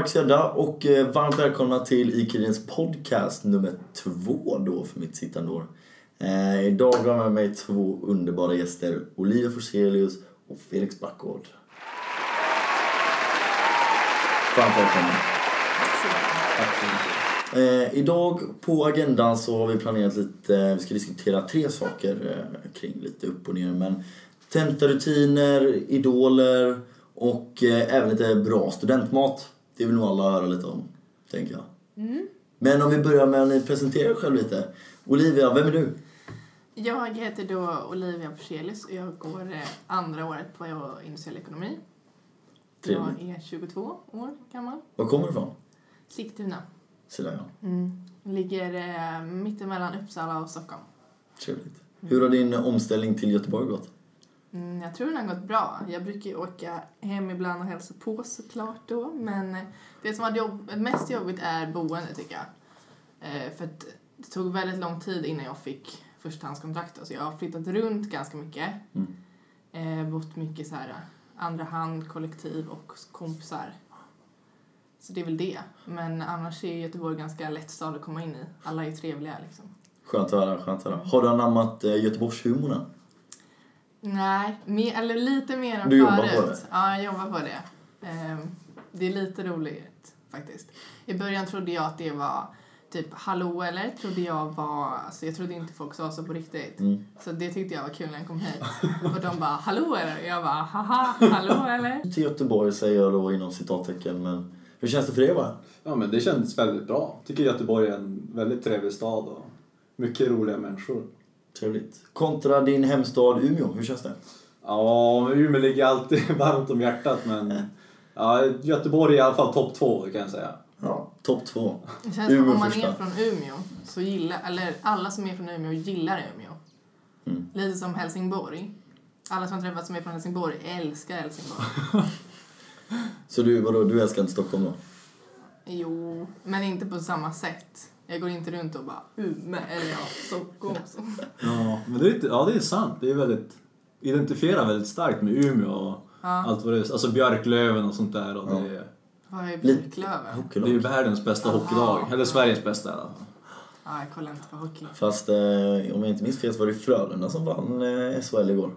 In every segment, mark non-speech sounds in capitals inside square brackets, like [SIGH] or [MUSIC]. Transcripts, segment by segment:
Mark Sedda och eh, varmt välkomna till Ikredins podcast nummer två då för mitt sittande år. Eh, idag har jag med mig två underbara gäster, Olivia Forselius och Felix Backgård. Varmt välkomna. Eh, idag på agendan så har vi planerat lite, eh, vi ska diskutera tre saker eh, kring lite upp och ner men tentarutiner, idoler och eh, även lite bra studentmat. Det vill nog alla höra lite om, tänker jag. Men om vi börjar med att ni presenterar er själv lite. Olivia, vem är du? Jag heter då Olivia Forselius och jag går eh, andra året på industriell ekonomi. Jag Trevligt. är 22 år gammal. Var kommer du ifrån? Sigtuna. Så där ja. Ligger eh, mittemellan Uppsala och Stockholm. Trevligt. Hur har din omställning till Göteborg gått? Mm, jag tror den har gått bra. Jag brukar ju åka hem ibland och hälsa på såklart då. Men eh, det som var jobb, mest jobbigt är boende tycker jag. Eh, för det tog väldigt lång tid innan jag fick förstahandskontrakt. Så jag har flyttat runt ganska mycket. Mm. Eh, bott mycket så här andra hand, kollektiv och kompisar. Så det är väl det. Men annars är Göteborg ganska lätt stad att komma in i. Alla är trevliga liksom. Skönt att höra, skönt att höra. Har du anammat eh, Göteborgshumorn? Nej, mer, eller lite mer än Du jobbar förut. på det? Ja, jag jobbar på det. Ehm, det är lite roligt faktiskt. I början trodde jag att det var typ hallå eller trodde jag var, alltså jag trodde inte folk sa så på riktigt. Mm. Så det tyckte jag var kul när jag kom hit. Och de bara hallå eller? Jag bara haha, hallå eller? Till Göteborg säger jag då inom citattecken, men hur känns det för er va? Ja, men det känns väldigt bra. tycker Göteborg är en väldigt trevlig stad och mycket roliga människor. Trevligt. Kontra din hemstad Umeå, hur känns det? Ja, Umeå ligger alltid [LAUGHS] varmt om hjärtat men ja, Göteborg är i alla fall topp två kan jag säga. Ja, topp två. Det känns som Umeå om man första. är från Umeå så gillar, eller alla som är från Umeå gillar Umeå. Mm. Lite som Helsingborg. Alla som har träffat som är från Helsingborg älskar Helsingborg. [LAUGHS] Så du, vadå, du älskar inte Stockholm då? Jo, men inte på samma sätt. Jag går inte runt och bara Umeå eller ja, Stockholm. Så. [LAUGHS] Ja, men det är, ja, det är sant. Det är väldigt, identifierar väldigt starkt med Umeå och Ja. allt vad det är. Alltså Björklöven och sånt där. Och det, är, Vad är Björklöven? det är ju världens bästa Aha. hockeylag. Eller Sveriges bästa i alla fall. Ja, jag kollar inte på hockey. Fast eh, om jag inte minns fel så var det Frölunda som vann eh, SHL igår.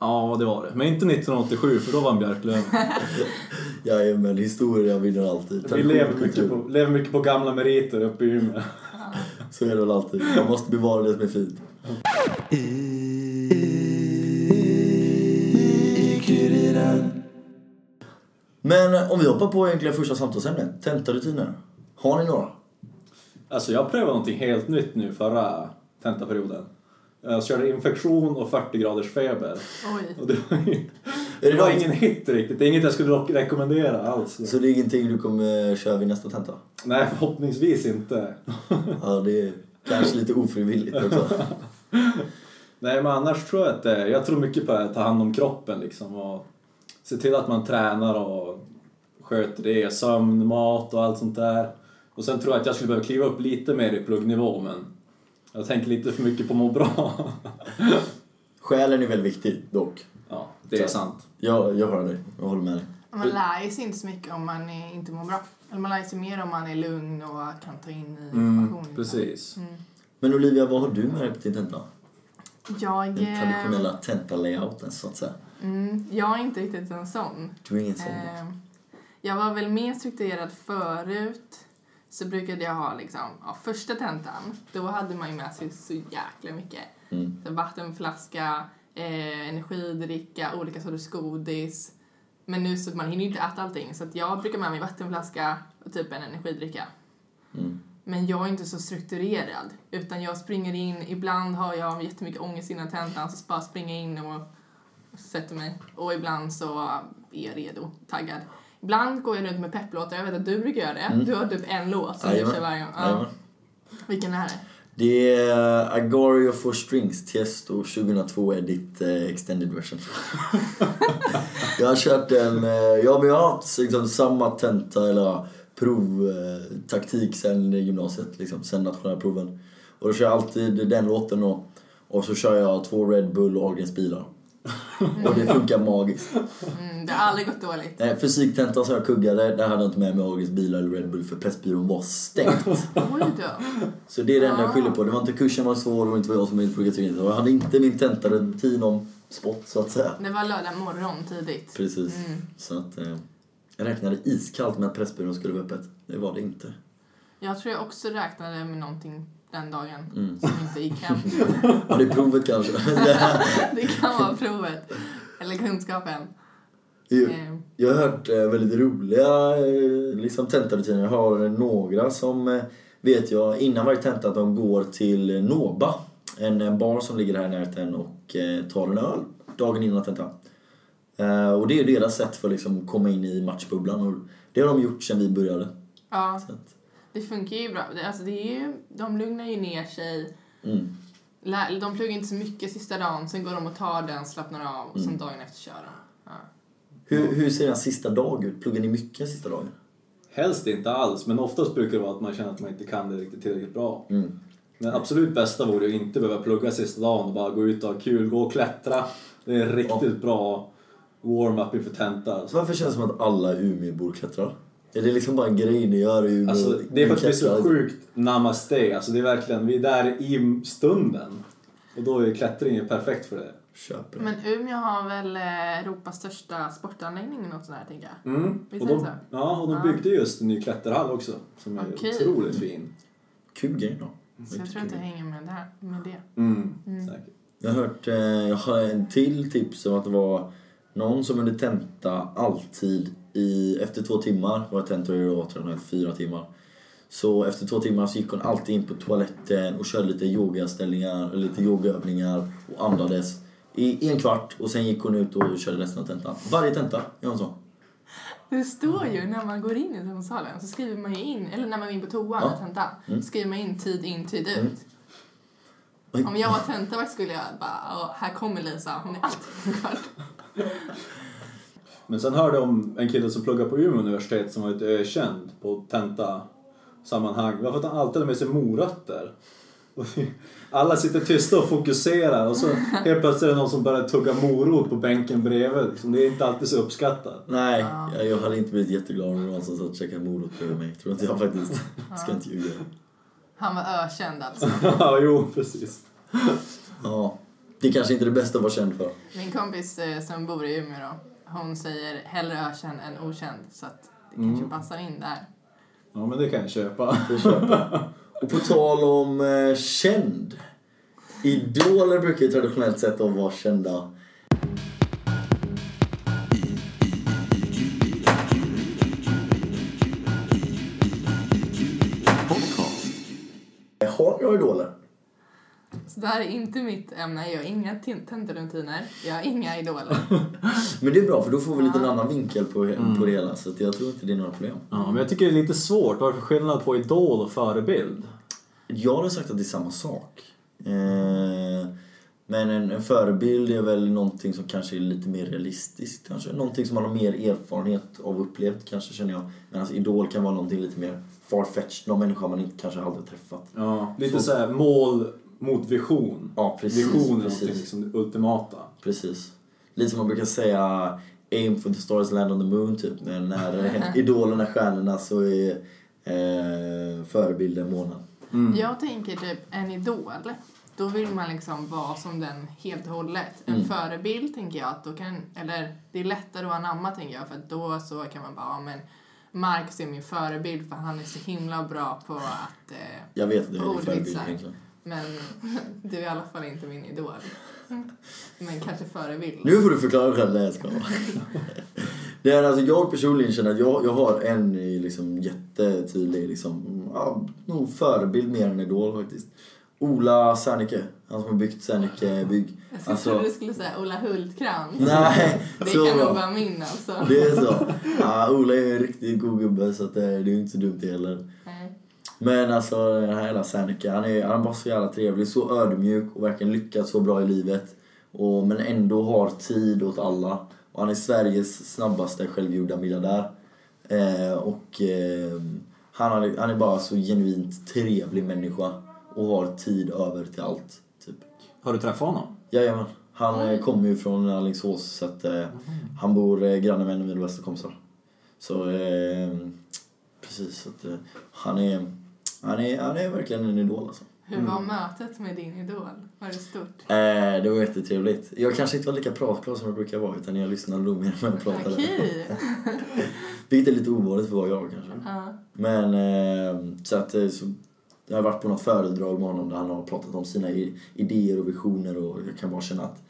Ja, det var det. Men inte 1987 för då vann Björklöven. [LAUGHS] Jajamän, historia vinner alltid. Vi lever mycket, på, lever mycket på gamla meriter uppe i Umeå. [LAUGHS] Så är det väl alltid. Man måste bevara det som är fint. Men om vi hoppar på egentligen första samtalsämnet, tentarutiner. Har ni några? Alltså jag prövade någonting helt nytt nu förra tentaperioden. Jag körde infektion och 40 graders feber. Oj. Och det var, ju, Är det var ingen hit riktigt. Det är inget jag skulle rekommendera alls. Så det är ingenting du kommer köra vid nästa tenta? Nej, förhoppningsvis inte. [LAUGHS] Ja, det är kanske lite ofrivilligt också. [LAUGHS] Nej, men annars tror jag att det, jag tror mycket på att ta hand om kroppen liksom och se till att man tränar och sköter det, sömn, mat och allt sånt där. Och sen tror jag att jag skulle behöva kliva upp lite mer i pluggnivå men jag tänker lite för mycket på att må bra. [LAUGHS] Själen är väldigt viktig dock. Ja, det är sant. Jag, jag hör dig, jag håller med dig. Man lär sig inte så mycket om man är, inte mår bra. Eller man lär sig mer om man är lugn och kan ta in i information. Mm, precis. Mm. Men Olivia, vad har du med dig på din tenta? Jag, Den eh, traditionella tenta-layouten så att säga. mm, jag är inte riktigt en sån. Du är ingen sån. Eh, jag var väl mer strukturerad förut. Så brukade jag ha liksom, ja, första tentan, då hade man ju med sig så jäkla mycket. Mm. Så vattenflaska, eh, energidricka, olika sorters godis. Men nu så man hinner ju inte äta allting så jag brukar med mig vattenflaska och typ en energidricka. Mm. Men jag är inte så strukturerad. Utan jag springer in, ibland har jag jättemycket ångest innan tentan så bara springer in och sätter mig. Och ibland så är jag redo, taggad. Ibland går jag runt med pepplåtar, jag vet att du brukar göra det. Mm. Du har typ en låt som du kör varje gång. Ja. Vilken är det? Det är Agario for Strings Tiesto 2002 är ditt eh, extended version. [LAUGHS] jag har kört en, eh, ja men jag har haft liksom samma tenta eller provtaktik sen gymnasiet liksom, sen nationella proven. Och då kör jag alltid den låten och, och så kör jag två Red Bull och Ahlgrens bilar. Och det funkar magiskt. Mm, det har aldrig gått dåligt. Eh, Fysiktenta så jag kuggade, där hade jag inte med mig August bil eller Red Bull för Pressbyrån var stängt. Oj då. Så det är det enda jag Ah. skyller på. Det var inte kursen var svår, det var inte jag som inte in. Jag hade inte min tentarutin om sport så att säga. Det var lördag morgon tidigt. Precis. Mm. Så att eh, jag räknade iskallt med att Pressbyrån skulle vara öppet. Det var det inte. Jag tror jag också räknade med någonting den dagen Mm. som inte gick hem. Ja, det är provet kanske. [LAUGHS] Det kan vara provet. Eller kunskapen. Eh, Jag har hört eh, väldigt roliga eh, liksom, tentarutiner. Jag har några som vet jag innan varje tenta att de går till Noba. En, bar som ligger här i närheten och tar en öl dagen innan tentan. Och det är deras sätt för att liksom, komma in i matchbubblan. Och det har de gjort sedan vi började. ja, Så att, det funkar ju bra. Alltså det är ju, de lugnar ju ner sig. mm. De pluggar inte så mycket sista dagen, sen går de och tar den, slappnar av och Mm. sen dagen efter kör de. Ja. hur, hur ser en sista dag ut? Pluggar ni mycket sista dagen? Helst inte alls, men oftast brukar det vara att man känner att man inte kan det riktigt tillräckligt bra. Mm. Men absolut bästa vore att inte behöva plugga sista dagen och bara gå ut och ha kul, gå och klättra. Det är en riktigt bra warm-up inför tenta. Så varför känns det som att alla Umeåbor klättrar? Är det liksom bara en grej ni gör i? Alltså, det är för att vi är så sjukt namaste. Alltså det är verkligen, vi är där i stunden. Och då är klättring perfekt för det. Köper det. Men Umeå har väl eh, Europas största sportanläggning något sånt där, tänker jag. Mm. Visst Och de, det så? ja, och de byggde just en ny klätterhall också. Som är Okej. otroligt fin. Kul grej då. Så jag tror inte jag hänger med, där, med det. Mm. Mm. Säkert. Jag har hört, eh, jag har en till tips om att det var någon som under tenta alltid i, efter två timmar, var i då, tror jag, fyra timmar. Så efter två timmar så gick hon alltid in på toaletten och körde lite yogaställningar, lite yogaövningar och andades i en kvart och sen gick hon ut och körde resten av tentan. Varje tenta gör hon så. Det står ju när man går in i tentasalen så skriver man ju in, eller när man är in på toan Ja. ja. tenta, Mm. skriver man in tid in, tid ut. Mm. Om jag var tentavakt skulle jag bara, "Åh, här kommer Lisa, hon är alltid en kvart. [LAUGHS] Men sen hörde jag om en kille som pluggar på Umeå universitet som var lite ökänd på tenta-sammanhang. Det var för att han alltid hade med sig morötter. [LAUGHS] Alla sitter tysta och fokuserar och så [LAUGHS] helt plötsligt är det någon som börjar tugga morot på bänken bredvid. Liksom, Det är inte alltid så uppskattat. Nej, Ja. jag, hade inte blivit jätteglad om någon som satt och käkade morot bredvid mig. Tror inte jag faktiskt. Ska inte ljuga. Han var ökänd alltså. [LAUGHS] Ja, jo, precis. Ja, det kanske inte är det bästa att vara känd för. Min kompis eh, som bor i Umeå då, hon säger hellre ökänd än okänd så att det Mm. kanske passar in där. Ja, men det kan jag köpa. [LAUGHS] Och på tal om eh, känd. Idoler brukar ju traditionellt sett då vara kända. Har ni några idoler? Så det här är inte mitt ämne, jag har inga tin- tentarutiner, jag har inga idoler. [LAUGHS] Men det är bra för då får vi lite en Ja. annan vinkel på, på det hela. Så jag tror inte det är några problem. Ja, men jag tycker det är lite svårt. Varför skillnad på idol och förebild? Jag har sagt att det är samma sak. Eh, men en, en förebild är väl någonting som kanske är lite mer realistiskt. Kanske. Någonting som man har mer erfarenhet av upplevt kanske känner jag. Medan idol kan vara någonting lite mer farfetched. Någon människa man inte kanske aldrig träffat. Ja, lite Så- så här mål mot vision. Ja, precis. Vision är precis, liksom det ultimata. precis. Lite som man brukar säga aim for the stars land on the moon typ. Men när [LAUGHS] idolerna är stjärnorna så är eh, förebilden månen. Mm. Jag tänker typ en idol, då vill man liksom vara som den helt och hållet. En Mm. förebild tänker jag att då kan, eller det är lättare att anamma tänker jag för att då så kan man bara, ja men Marcus är min förebild för han är så himla bra på att, eh, Jag vet att det är din förebild egentligen. Men du är i alla fall inte min idol. Men kanske förebild. Nu får du förklara själv när jag. Det är alltså jag personligen känner att jag, jag har en liksom jättetydlig liksom, ja, nog förebild mer än idol faktiskt. Ola Serneke, han som har byggt Serneke bygg. Jag skulle Alltså- du skulle säga Ola Hultkrantz. Nej, det kan nog vara min alltså. Det är så. Ja, Ola är en riktigt god gubbe så att det, är ju inte så dumt heller. Nej. Men alltså den här jävla Serneke, han är, han är bara så jävla trevlig, så ödmjuk och verkligen lyckats så bra i livet. Och, men ändå har tid åt alla. Och han är Sveriges snabbaste självgjorda miljardär. Eh, och eh, han, är, han är bara så genuint trevlig människa och har tid över till allt. Typ. Har du träffat honom? Jajamän. Han eh, kommer ju från Alingsås så att eh, han bor eh, granne med en av mina bästa kompisar. Så eh, precis, så att, eh, han, är, han, är, han är verkligen en idol alltså. Hur var mötet med din idol? Var det stort? Eh, det var jättetrevligt. Jag kanske inte var lika pratglad som jag brukar vara utan jag lyssnade nog mer när jag pratade. Okej. [LAUGHS] Vilket är lite ovanligt för vara jag kanske. Ja. Men eh, så att eh, så, jag har varit på något föredrag med honom där han har pratat om sina idéer och visioner och jag kan bara känna att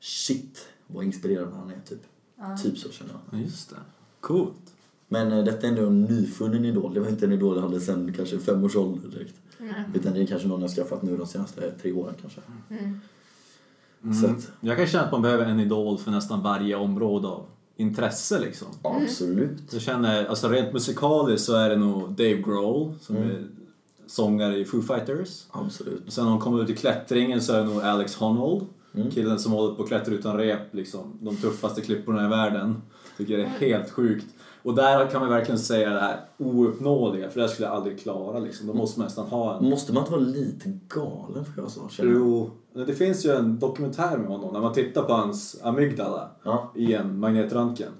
shit vad inspirerande han är typ. Ja. Typ så känner jag. Ja, just det. Coolt. Men eh, detta är ändå en nyfunnen idol. Det var inte en idol jag hade sen kanske fem års ålder direkt. Mm. Utan det är kanske någon jag skaffat nu de senaste tre åren kanske. Mm. Så Mm. att, Jag kan känna att man behöver en idol för nästan varje område av intresse liksom. absolut. Så känner, alltså rent musikaliskt så är det nog Dave Grohl som Mm. är sångare i Foo Fighters. Absolut. Och sen när de kommer ut i klättringen så är det nog Alex Honnold. Mm. Killen som håller på att klättra utan rep, liksom. De tuffaste klipporna i världen. Tycker det är helt sjukt. Och där kan man verkligen säga det här ouppnåeliga, för det skulle jag aldrig klara liksom. Då måste man nästan ha en... Måste man inte vara lite galen för jag så? känner jag? Jo, det finns ju en dokumentär med honom när man tittar på hans amygdala Ja. i en magnetröntgen.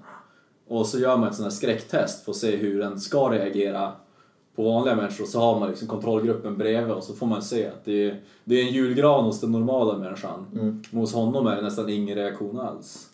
Och så gör man ett sånt här skräcktest för att se hur den ska reagera på vanliga människor. Så har man liksom kontrollgruppen bredvid och så får man se att det är, det är en julgran hos den normala människan. Mm. Men hos honom är det nästan ingen reaktion alls.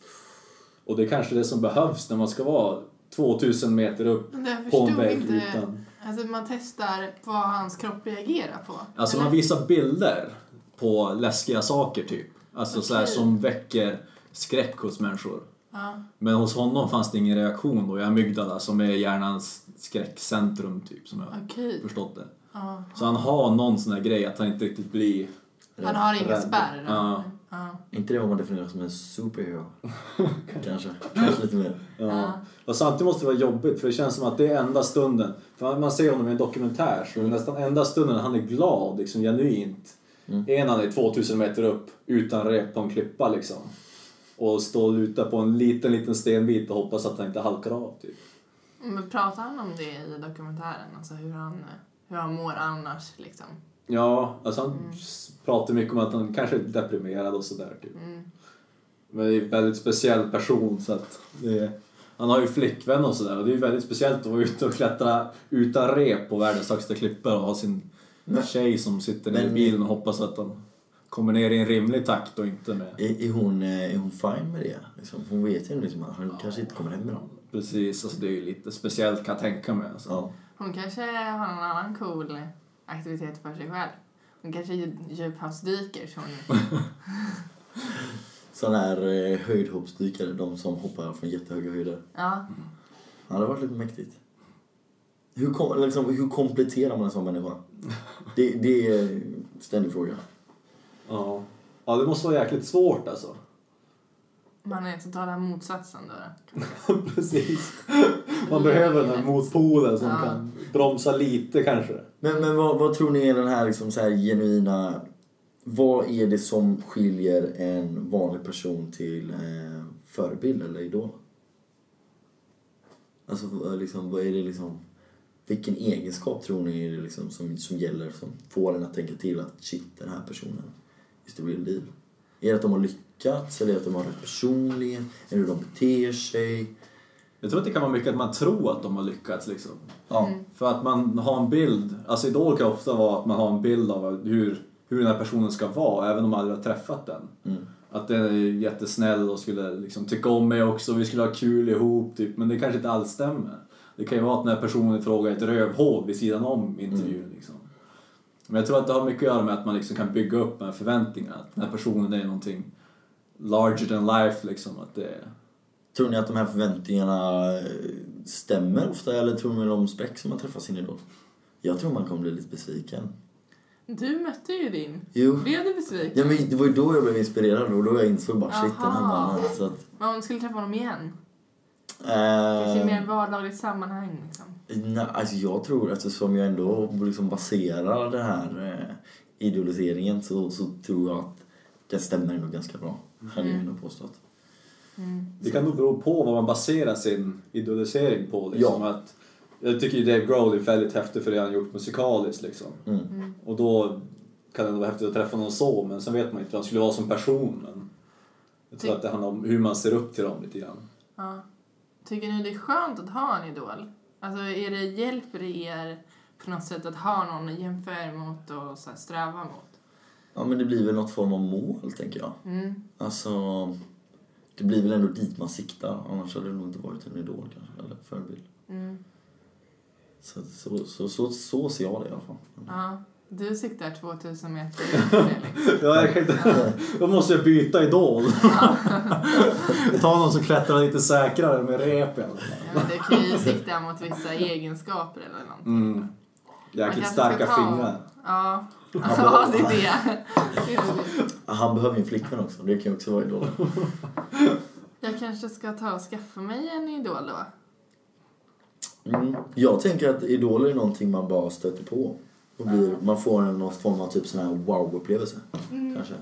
Och det är kanske det som behövs när man ska vara 2000 meter upp på en vägg inte... utan... Alltså man testar vad hans kropp reagerar på. Alltså eller? man visar bilder på läskiga saker typ. Alltså så här, som väcker skräck hos människor. Ja. Men hos honom fanns det ingen reaktion då i amygdala som är hjärnans skräckcentrum typ som jag Okej. förstått det. Ja. Så han har någon sån här grej att han inte riktigt blir... Han har ingen spärr. Ja. Ja. inte det vad man definierar som en superhero? [LAUGHS] kanske. Kanske lite mer. Ja. Ja. Och samtidigt måste det vara jobbigt för det känns som att det är enda stunden. För man ser honom i en dokumentär så är det nästan enda stunden han är glad, liksom genuint. Mm. En han är 2000 meter upp utan rep på en klippa liksom. Och står och lutar på en liten, liten stenbit och hoppas att han inte halkar av typ. Men pratar han om det i dokumentären? Alltså hur han, hur han mår annars liksom? Ja, alltså han s- pratar mycket om att han kanske är deprimerad och sådär typ. Mm. Men det är en väldigt speciell person så att det är, Han har ju flickvän och sådär och det är ju väldigt speciellt att vara ute och klättra utan rep på världens högsta klippor och ha sin tjej som sitter nere i Men- bilen och hoppas att de kommer ner i en rimlig takt och inte med... Är, är, hon, eh, är hon fine med det? Liksom, hon vet ju liksom att han kanske inte kommer hem med dem. Precis, alltså det är ju lite speciellt kan jag tänka mig. Alltså. Ja. Hon kanske har en annan cool aktivitet för sig själv. Hon kanske djuphavsdyker så hon... [LAUGHS] Sådana här eh, höjdhoppsdykare, de som hoppar från jättehöga höjder. Ja. Ja, det har varit lite mäktigt. Hur, kom, liksom, hur kompletterar man en sån människa? Det, det är en ständig fråga. Ja. ja, det måste vara jäkligt svårt alltså. Man är totala motsatsen då. [LAUGHS] Precis. Man behöver den här motpolen som Ja. kan bromsa lite kanske. Men, men vad, vad tror ni är den här, liksom, så här genuina... Vad är det som skiljer en vanlig person till eh, förebild eller idol? Alltså liksom, vad är det liksom... Vilken egenskap tror ni är det liksom som, som gäller som får en att tänka till att shit, den här personen is the real deal? Är det att de har lyckats eller är det att de har rätt personlighet? Eller hur de beter sig? Jag tror att det kan vara mycket att man tror att de har lyckats liksom. Ja. För att man har en bild, alltså idol kan ofta vara att man har en bild av hur, hur den här personen ska vara även om man aldrig har träffat den. Mm. Att den är jättesnäll och skulle liksom tycka om mig också, vi skulle ha kul ihop typ. Men det kanske inte alls stämmer. Det kan ju vara att den här personen i fråga är ett rövhål vid sidan om intervjun liksom. Men jag tror att det har mycket att göra med att man liksom kan bygga upp här förväntningarna. Att den här personen är någonting larger than life liksom. Att det. Tror ni att de här förväntningarna eh, stämmer ofta eller tror ni de spräcks om man träffar sin idol? Jag tror man kommer bli lite besviken. Du mötte ju din. Jo. Blev du besviken? Ja, men det var ju då jag blev inspirerad och då jag insåg bara shit den här Aha. mannen. Så att, Men om du skulle träffa honom igen? Kanske eh, mer vardagligt sammanhang liksom. nej, alltså jag tror eftersom jag ändå liksom baserar den här eh, idoliseringen så, så tror jag att det stämmer nog ganska bra. Hade jag nog påstått. Mm. Det kan nog bero på vad man baserar sin idolisering på. Liksom. Att, jag tycker ju Dave Grohl är väldigt häftig för det han gjort musikaliskt. Liksom. Mm. Och då kan det vara häftigt att träffa någon så, men sen vet man inte hur han skulle vara som person. Men Jag tror att det handlar om hur man ser upp till dem lite grann. Ja. Tycker ni det är skönt att ha en idol? Alltså är det, hjälper det er på något sätt att ha någon att jämföra er mot och så sträva mot? Ja, men det blir väl något form av mål, tänker jag. Mm. Alltså, det blir väl ändå dit man siktar. Annars hade det nog inte varit en idol kanske, eller förebild. Mm. Så, så, så, så, så ser jag det i alla fall. Ja. Du siktar 2000 meter Felix. [LAUGHS] Ja, jag kan inte... Då måste jag byta idol. [LAUGHS] Ta någon som klättrar lite säkrare med rep i alla fall. Ja, men du kan ju sikta mot vissa egenskaper eller något. Mm. Jäkligt starka ta- fingrar. Ja, [LAUGHS] ja det är det. det, är det. Han behöver ju en flickvän också, det kan ju också vara idol. Jag kanske ska ta och skaffa mig en idol då. Mm. Jag tänker att idoler är någonting man bara stöter på. Och blir, Man får en någon form av typ sån här wow-upplevelse. Kanske.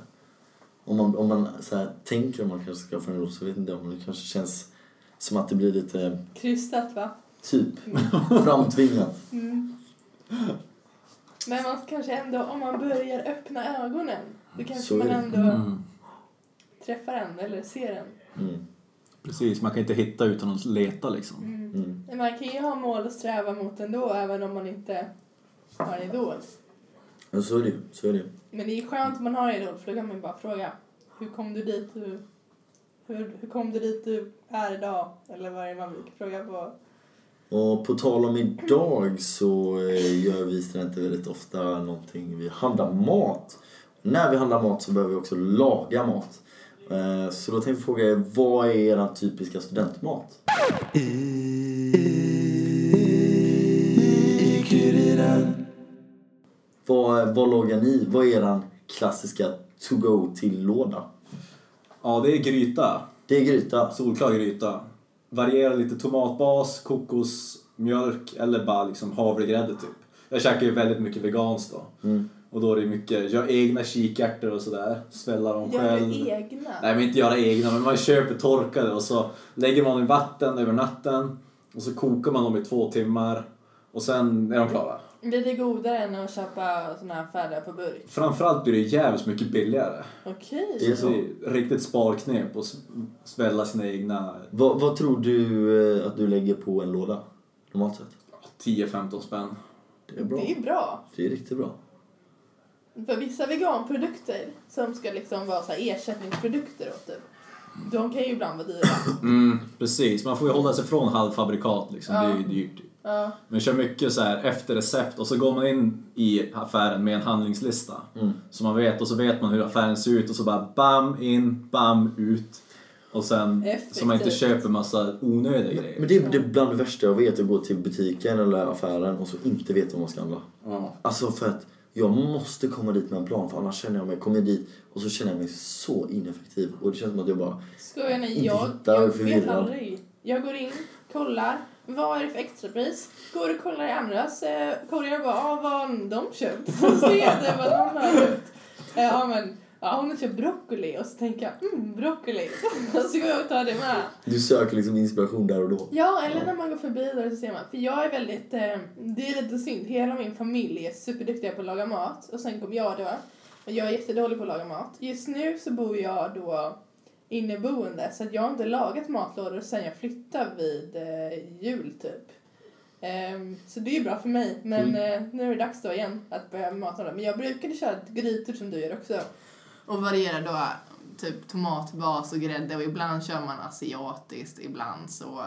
Om man, om man så här, tänker om man kanske ska få en idol så vet inte jag, men det kanske känns som att det blir lite Krystat va? typ [LAUGHS] framtvingat. Men man kanske ändå, om man börjar öppna ögonen, då kanske Så man ändå Mm. träffar den eller ser den. Mm. Precis, man kan inte hitta utan att leta liksom. Mm. Men man kan ju ha mål att sträva mot ändå, även om man inte har en idol. Ja, så är det ju. Så är det. Men det är skönt om man har en idol, för då kan man bara fråga, hur kom du dit du, hur, hur kom du dit du är idag? Eller vad är det man brukar fråga på? Och på tal om idag så eh, gör vi studenter väldigt ofta någonting, vi handlar mat. När vi handlar mat så behöver vi också laga mat. Eh, Så då tänkte jag fråga er, vad är er typiska studentmat? Vad, vad lagar ni? Vad är er klassiska to-go till-låda? Ja, det är gryta. Det är gryta. Solklar gryta. Varierar lite tomatbas, kokos, mjölk eller bara liksom havregrädde typ. Jag käkar ju väldigt mycket veganskt då. Mm. Och då är det mycket, gör egna kikärtor och sådär. Svällar dem Gör själv. du egna? Nej men inte göra egna, men man köper torkade och så lägger man dem i vatten över natten. Och så kokar man dem i två timmar. Och sen är de klara. Blir det godare än att köpa såna här färdiga på burk? Framförallt blir det jävligt mycket billigare. Okej. Det är så. Riktigt sparknep att svälla sina egna Vad, vad tror du eh, att du lägger på en låda? Normalt sett. 10-15 spänn. Det är bra. Det är bra. Det är riktigt bra. För vissa veganprodukter som ska liksom vara så här ersättningsprodukter då, typ. De kan ju ibland vara dyra. Mm, precis. Man får ju hålla sig från halvfabrikat liksom. Det är ju Ja. dyrt. Ja. Men kör mycket så här efter recept och så går man in i affären med en handlingslista. Mm. Så man vet och så vet man hur affären ser ut och så bara bam in, bam ut. Och sen så man inte Effektivt. köper massa onödiga grejer. Men det är, det är bland det värsta jag vet, att gå till butiken eller affären och så inte veta vad man ska handla. Ja. Alltså för att jag måste komma dit med en plan för annars känner jag mig, kommer jag dit och så känner jag mig så ineffektiv och det känns som att jag bara Skojar ni? Jag, jag vet aldrig. Jag går in, kollar. Vad är det för extrapris? Går och kollar i andras eh, korgar och bara, ah, vad har de köpt? [LAUGHS] Så ser vad de har köpt. Eh, Ja, men ja, hon har köpt broccoli och så tänker jag, mm, broccoli. [LAUGHS] Och så går jag och tar det med. Du söker liksom inspiration där och då. Ja, eller när man går förbi där så ser man. För jag är väldigt, eh, det är lite synd, hela min familj är superduktiga på att laga mat. Och sen kom jag då. Och jag är jättedålig på att laga mat. Just nu så bor jag då inneboende så att jag har inte lagat matlådor sen jag flyttade vid eh, jul typ. Ehm, så det är ju bra för mig. Men eh, nu är det dags då igen att börja med matlådor. Men jag brukade köra grytor som du gör också. Och variera då typ tomatbas och grädde och ibland kör man asiatiskt, ibland så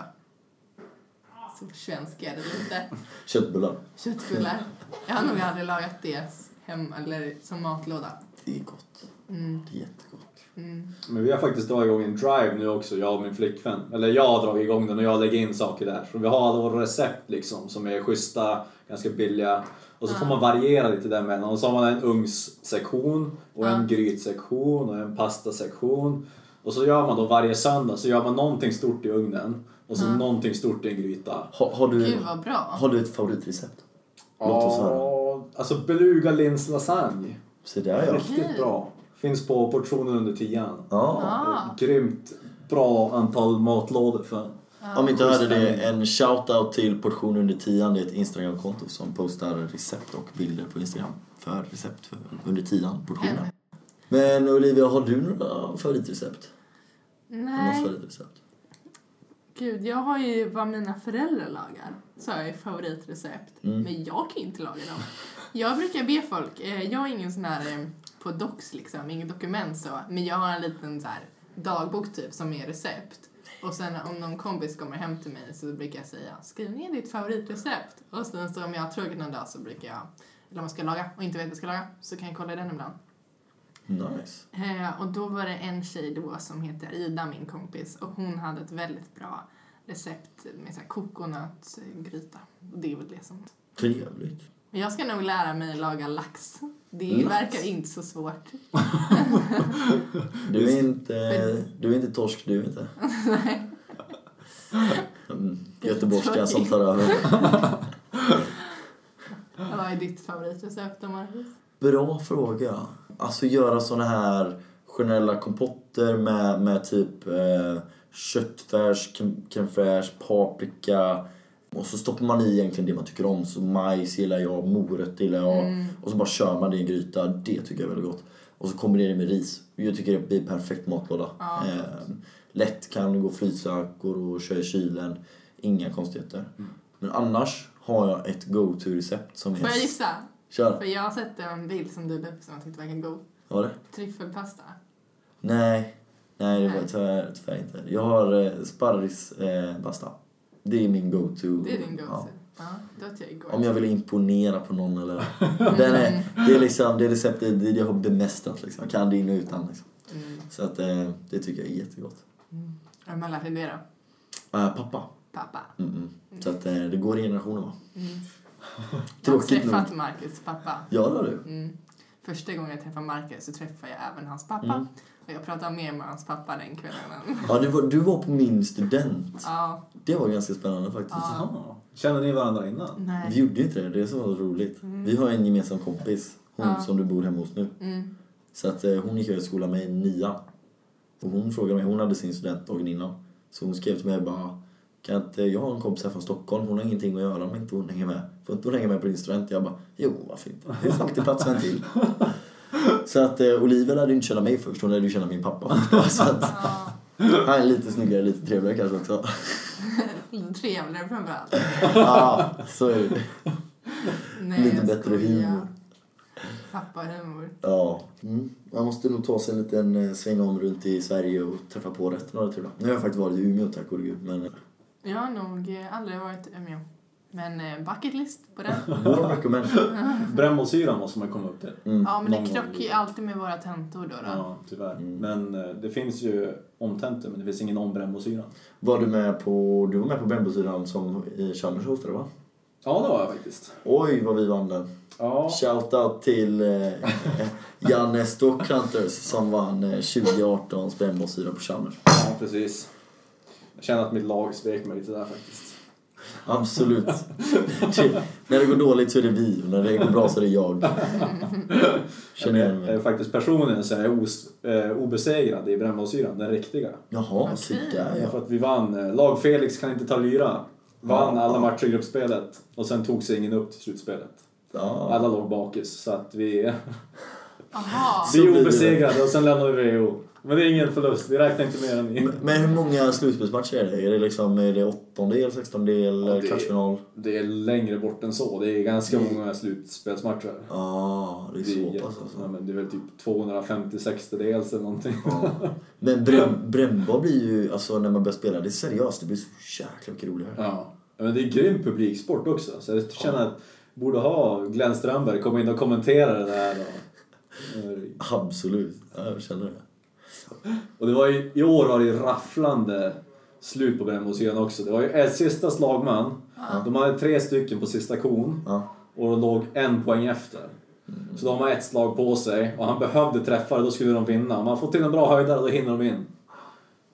så svenskar det lite. [LAUGHS] Köttbullar. Köttbullar. Jag har nog aldrig lagat det hem eller som matlåda. Det är gott. Mm, Det är jättegott. Mm. Men vi har faktiskt dragit igång en drive nu också, jag och min flickvän. Eller jag har dragit igång den och jag lägger in saker där. Så vi har alla våra recept liksom som är schyssta, ganska billiga. Och så får man variera lite däremellan. Och så har man en ugnssektion och en Ja. grytsektion och en pastasektion. Och så gör man då varje söndag så gör man någonting stort i ugnen och så Ja. någonting stort i en gryta. Har, har, du, Gud vad bra. har du ett favoritrecept? Låt oss höra. Ja, Alltså beluga linslasagne. Se där ja. Riktigt bra. Finns på portionen under tian. ja. Ah. Grymt bra antal matlådor för Om inte hörde det, en shout-out till portion under tian. Det är ett Instagram-konto som postar recept och bilder på Instagram för recept för under tian portionen. Hem. Men Olivia, har du några favoritrecept? Nej, var det ett recept. gud, jag har ju vad mina föräldrar lagar. Så har jag favoritrecept. Mm. Men jag kan ju inte laga dem. Jag brukar be folk, eh, jag är ingen sån här eh, på docs liksom, ingen dokument så. Men jag har en liten så här dagbok typ som är recept. Och sen om någon kompis kommer hem till mig så brukar jag säga skriv ner ditt favoritrecept. Och sen så om jag har tråkigt någon dag så brukar jag, eller om jag ska laga och inte vet vad jag ska laga så kan jag kolla i den ibland. Nice. Eh, och då var det en tjej då som heter Ida, min kompis, och hon hade ett väldigt bra recept med så här kokonötsgryta. Och det är väl det som... Trevligt. Jag ska nog lära mig laga lax. Det Nice. verkar inte så svårt. [LAUGHS] Du är inte, du är inte torsk du inte. [LAUGHS] Nej. Mm. Göteborgska som tar över. [LAUGHS] Vad är ditt favoritrecept då, Marcus? Bra fråga. Alltså göra såna här generella kompotter med, med typ eh, köttfärs, crème paprika. Och så stoppar man i egentligen det man tycker om. Så majs gillar jag, morötter gillar jag. Och så bara kör man det i en gryta. Det tycker jag är väldigt gott. Och så kombinerar det med ris. Jag tycker det blir perfekt matlåda. Ja. Eh, lätt kan gå att frysa, går att köra i kylen. Inga konstigheter. Men annars har jag ett go-to-recept som är... Får jag gissa? Kör! För jag har sett en bild som du la upp som jag tyckte verkade god. Var det? Tryffelpasta. Nej, nej det var tyvärr, tyvärr inte. Jag har eh, sparris eh, pasta. Det är min go-to. Det är din go-to. Ja. Ja, då åt jag igår. Om jag vill imponera på någon eller... [LAUGHS] Den är, det är liksom det receptet det jag har bemästrat liksom. Jag kan det in och utan liksom. Mm. Så att eh, det tycker jag är jättegott. Vem har lärt dig det då? Äh, pappa. Pappa. Mm -mm. Så att eh, det går i generationer va. Mm. [LAUGHS] Tråkigt jag har nog. träffat Marcus pappa. Ja det har du. Mm. Första gången jag träffade Marcus så träffade jag även hans pappa. Mm. Och jag pratade mer med hans pappa den kvällen. Ja, du var, du var på min student. ja, Det var ganska spännande faktiskt. Ja. Jaha. Känner ni varandra innan? nej. Vi gjorde inte det, det är så roligt. Vi har en gemensam kompis, hon Ja. som du bor hemma hos nu. Mm. Så att eh, hon gick i skolan med i nian. Och hon frågade mig, hon hade sin student dagen innan. Så hon skrev till mig bara, kan inte, jag har en kompis här från Stockholm, hon har ingenting att göra om inte hon hänger med. Får inte hon hänga med på din student? Jag bara, jo varför inte? Det finns alltid plats för en till. [LAUGHS] Så att eh, Olivia lärde inte känna mig först, hon lärde ju känna min pappa först. Så att Ja, han är lite snyggare, lite trevligare kanske också. [LAUGHS] lite trevligare framförallt. Ja, så är det. Nej, Lite jag bättre humor. Pappa-humor. Ja. Mm. Man måste nog ta sig en liten eh, sväng om runt i Sverige och träffa på rätten av det trevliga. Nu har jag faktiskt varit i Umeå tack gode gud, men Jag har nog eh, aldrig varit i Umeå. Men eh, bucket list på den. [LAUGHS] Recommend. [LAUGHS] Brännbollsyran måste man komma upp till. Mm. Ja, men det krockar ju alltid med våra tentor då. då. Ja, tyvärr. Mm. Men eh, det finns ju omtentor, men det finns ingen om brännbollsyran. Var du med på, du var med på Brännbosyran som i Chalmers hostade va? Ja, det var jag faktiskt. Oj vad vi vann den. Ja, Shoutout till eh, [LAUGHS] Janne Stockhunters som vann eh, 2018 Brännbosyra på Chalmers. ja, precis. Jag känner att mitt lag svek mig lite där faktiskt. Absolut. [LAUGHS] När det går dåligt så är det vi och när det går bra så är det jag. [LAUGHS] Känner Jag är mig. faktiskt personligen så är jag os, eh, obesegrad i brännbollsyran, den riktiga. Jaha, där Ja. ja. För att vi vann. eh, Lag Felix kan inte ta lyra. Vann Ja. alla matcher i gruppspelet och sen tog sig ingen upp till slutspelet. ja. Alla låg bakis så att vi, Jaha. Så vi är obesegrade och sen lämnade vi WHO. Men det är ingen förlust, vi räknar inte mer än ni. Men- hur många slutspelsmatcher är det? Är det liksom är det åttondel, sextondel, Ja, det- kvartsfinal? Det är längre bort än så. Det är ganska Mm. många slutspelsmatcher. Ja, det är så pass alltså. ja, men det är väl typ 250 60 eller någonting. Ja. [LAUGHS] Men brännboll blir ju, alltså när man börjar spela, det är seriöst, det blir så jäkla mycket roligare. Ja. Men det är grym publiksport också. Så jag känner att borde ha Glenn Strömberg komma in och kommentera det där. Och, [LAUGHS] Absolut, ja, jag känner det. Och det var ju, i år var det ju rafflande slut på brännbollsyran också. Det var ju ett sista slagman. De hade tre stycken på sista kon Ja. och de låg en poäng efter. Så de har ett slag på sig och han behövde träffa det, då skulle de vinna. Om han får till en bra höjdare då hinner de in.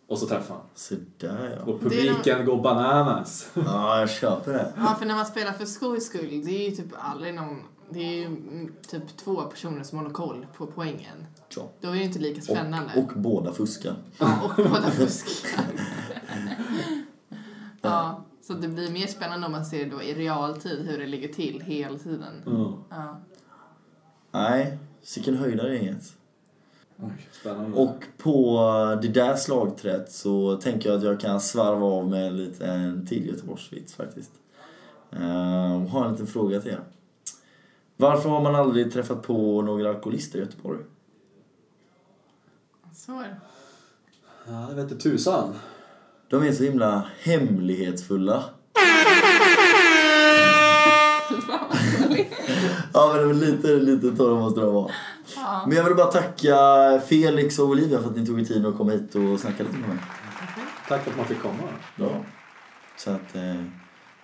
Och så träffar han. Så där ja. Och publiken går bananas. Ja, jag köper det. Ja, för när man spelar för skojs skull, det är ju typ aldrig någon... Det är ju mm, typ två personer som håller koll på poängen. Ja. Då är det ju inte lika spännande. Och, och båda fuskar. Ja, och båda [LAUGHS] fuskar. ja, så det blir mer spännande om man ser då i realtid hur det ligger till hela tiden. Mm. Ja. Nej, sicken höjdare är inget. Spännande. Och på det där slagträet så tänker jag att jag kan svarva av med en liten till Göteborgsvits faktiskt. Uh, har en liten fråga till er. Varför har man aldrig träffat på några alkoholister i Göteborg? Svår. Ja, det vete tusan. De är så himla hemlighetsfulla. [LAUGHS] ja men det var lite, lite torra måste de vara. Ja. Men jag vill bara tacka Felix och Olivia för att ni tog er tid att komma hit och snacka lite med mig. Tack för att man fick komma. Bra. Så att, eh,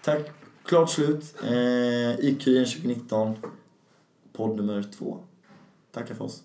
tack. Klart slut. Eh, IQ 2019. Podd nummer två. Tackar för oss.